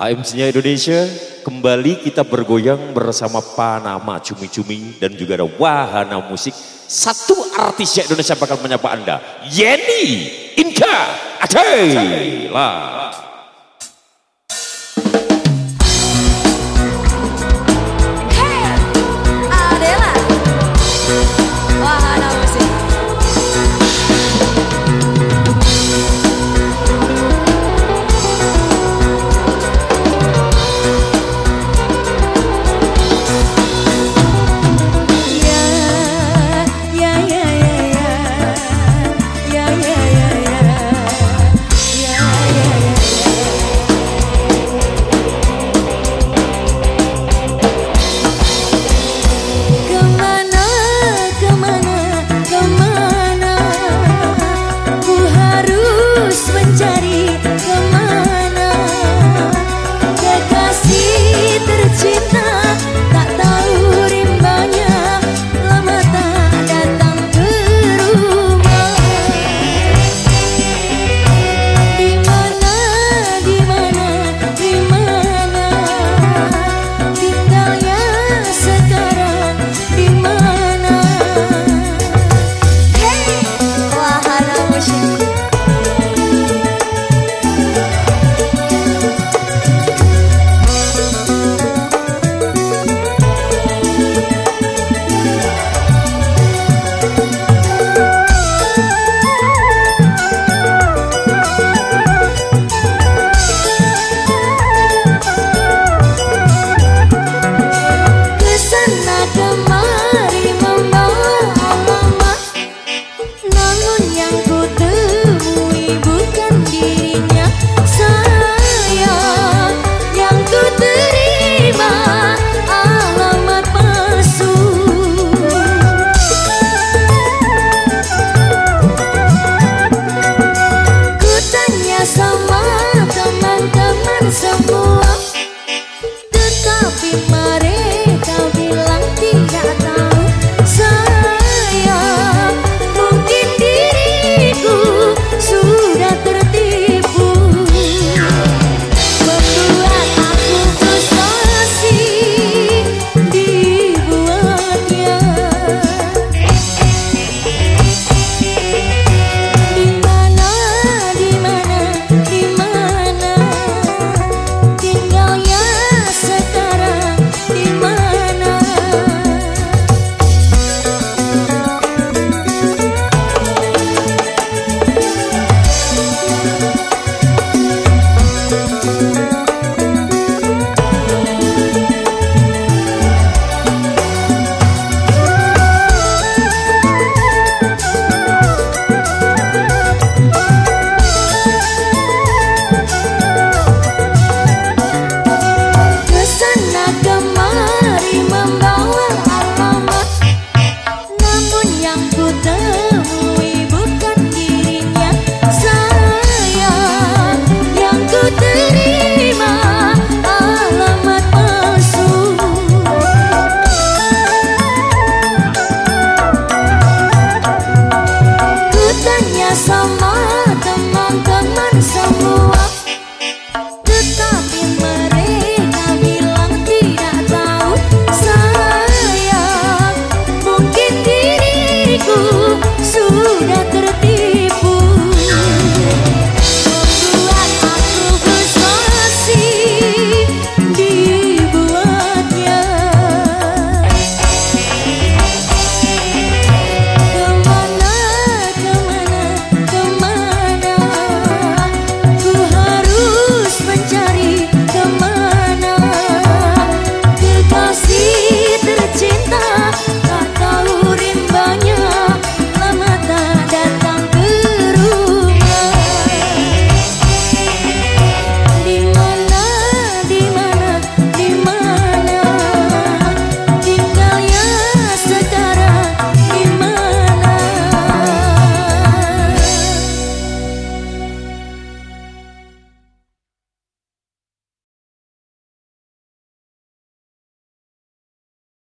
AMC-nya Indonesia kembali kita bergoyang bersama Panama Cumi-Cumi dan juga ada Wahana Musik. Satu artis Indonesia bakal menyapa Anda, Yeni Inka Namun yang ku thank you